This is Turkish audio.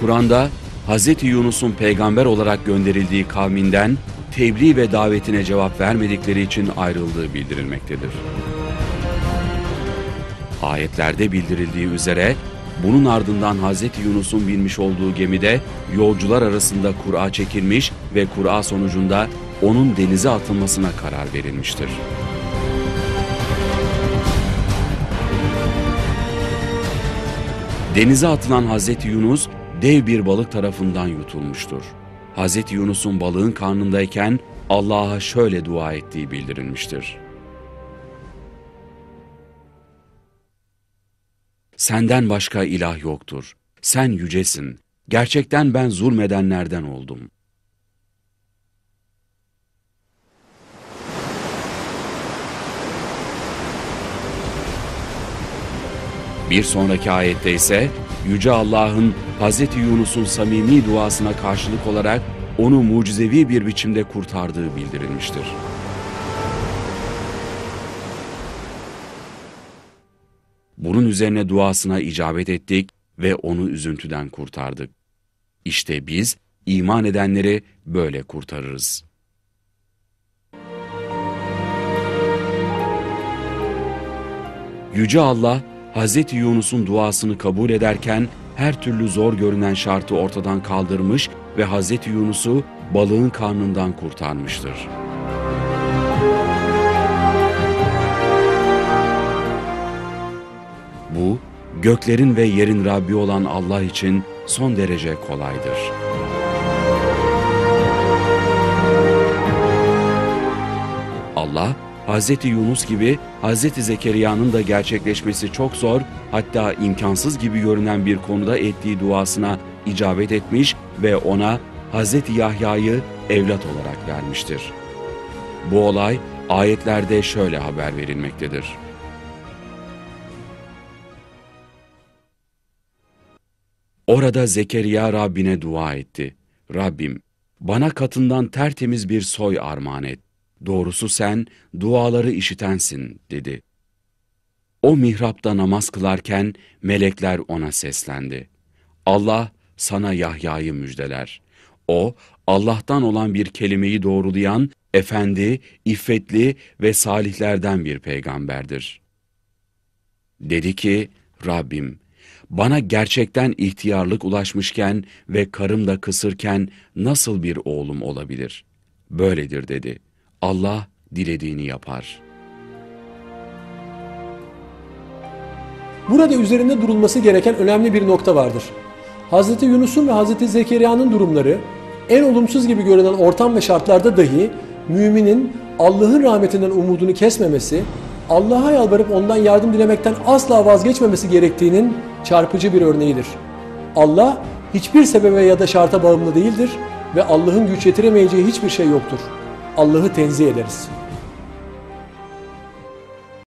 Kur'an'da Hz. Yunus'un peygamber olarak gönderildiği kavminden tebliğ ve davetine cevap vermedikleri için ayrıldığı bildirilmektedir. Ayetlerde bildirildiği üzere bunun ardından Hz. Yunus'un binmiş olduğu gemide yolcular arasında kura çekilmiş ve kura sonucunda onun denize atılmasına karar verilmiştir. Denize atılan Hz. Yunus dev bir balık tarafından yutulmuştur. Hz. Yunus'un balığın karnındayken Allah'a şöyle dua ettiği bildirilmiştir. Senden başka ilah yoktur. Sen yücesin. Gerçekten ben zulmedenlerden oldum. Bir sonraki ayette ise Yüce Allah'ın Hz. Yunus'un samimi duasına karşılık olarak onu mucizevi bir biçimde kurtardığı bildirilmiştir. Bunun üzerine duasına icabet ettik ve onu üzüntüden kurtardık. İşte biz iman edenleri böyle kurtarırız. Yüce Allah, Hz. Yunus'un duasını kabul ederken her türlü zor görünen şartı ortadan kaldırmış ve Hz. Yunus'u balığın karnından kurtarmıştır. Bu, göklerin ve yerin Rabbi olan Allah için son derece kolaydır. Allah, Hz. Yunus gibi Hz. Zekeriya'nın da gerçekleşmesi çok zor, hatta imkansız gibi görünen bir konuda ettiği duasına icabet etmiş ve ona Hz. Yahya'yı evlat olarak vermiştir. Bu olay ayetlerde şöyle haber verilmektedir. Orada Zekeriya Rabbine dua etti. Rabbim, bana katından tertemiz bir soy armağan et. Doğrusu sen duaları işitensin dedi. O mihrapta namaz kılarken melekler ona seslendi. Allah sana Yahya'yı müjdeler. O Allah'tan olan bir kelimeyi doğrulayan, efendi, iffetli ve salihlerden bir peygamberdir. Dedi ki, Rabbim, bana gerçekten ihtiyarlık ulaşmışken ve karım da kısırken nasıl bir oğlum olabilir? Böyledir dedi. Allah dilediğini yapar. Burada üzerinde durulması gereken önemli bir nokta vardır. Hz. Yunus'un ve Hz. Zekeriya'nın durumları en olumsuz gibi görünen ortam ve şartlarda dahi müminin Allah'ın rahmetinden umudunu kesmemesi, Allah'a yalvarıp ondan yardım dilemekten asla vazgeçmemesi gerektiğinin çarpıcı bir örneğidir. Allah hiçbir sebebe ya da şarta bağımlı değildir ve Allah'ın güç yetiremeyeceği hiçbir şey yoktur. Allah'ı tenzih ederiz.